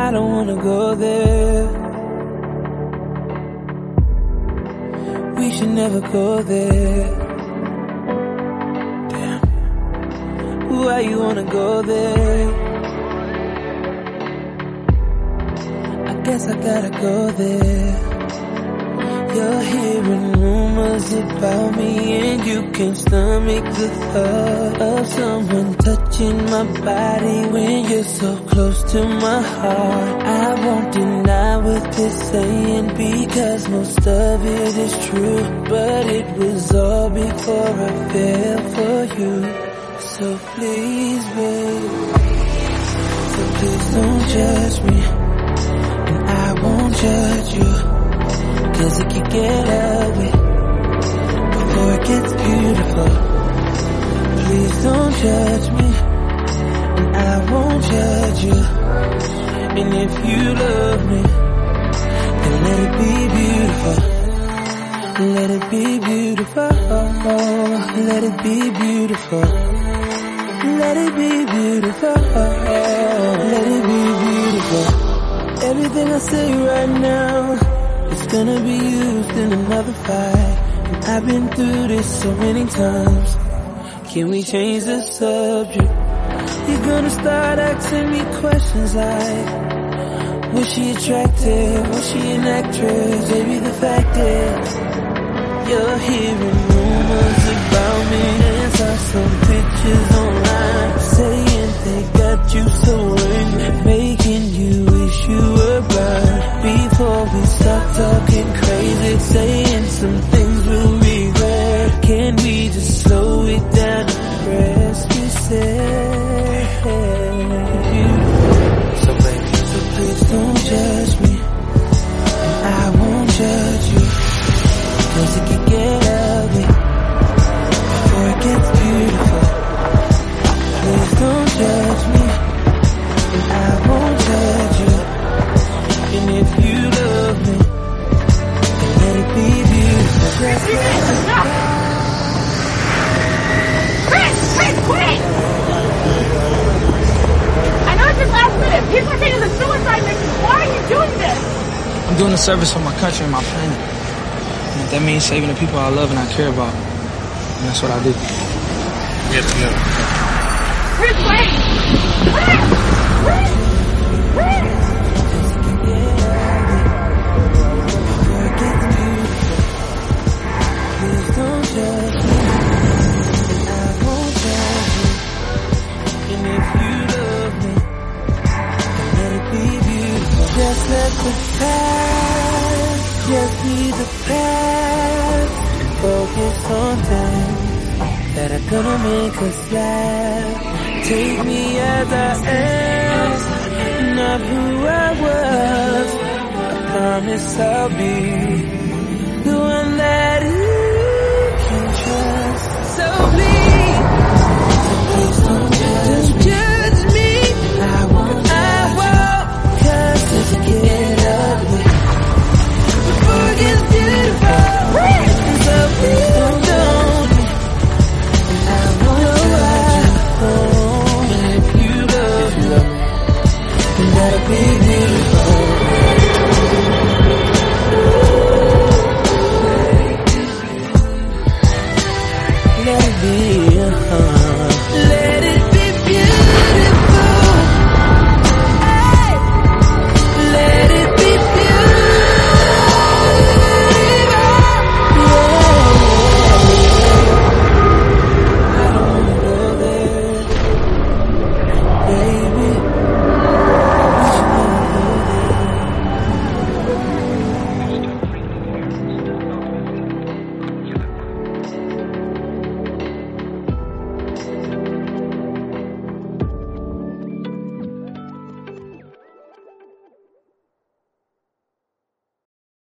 I don't wanna go there. We should never go there. Damn. Why you wanna go there? I guess I gotta go there. You're hearing rumors about me and you can't stomach the thought of someone touching my body when you're so close to my heart. I won't deny what they're saying because most of it is true, but it was all before I fell for you. So please, babe, so please don't judge me, and I won't judge you. Cause it can get ugly before it gets beautiful. Please don't judge me, and I won't judge you. And if you love me, then let it be beautiful. Let it be beautiful. Let it be beautiful. Let it be beautiful. Let it be beautiful. Everything I say right now. Gonna be used in another fight. And I've been through this so many times. Can we change the subject? You're gonna start asking me questions like, was she attractive? Was she an actress? Maybe the fact is, you're hearing rumors about me and saw some pictures some things we'll regret. Can we just slow it down and press reset? So baby, so please don't judge me, and I won't judge you. Cause it can get ugly before it gets beautiful. Please don't judge me, and I won't judge you. And if you doing a service for my country and my planet. And that means saving the people I love and I care about, then that's what I do. Yes, no. Chris, wait! And. And. Just let the past be the past. Focus on things that are gonna make us laugh. Take me as I am, not who I was. I promise I'll be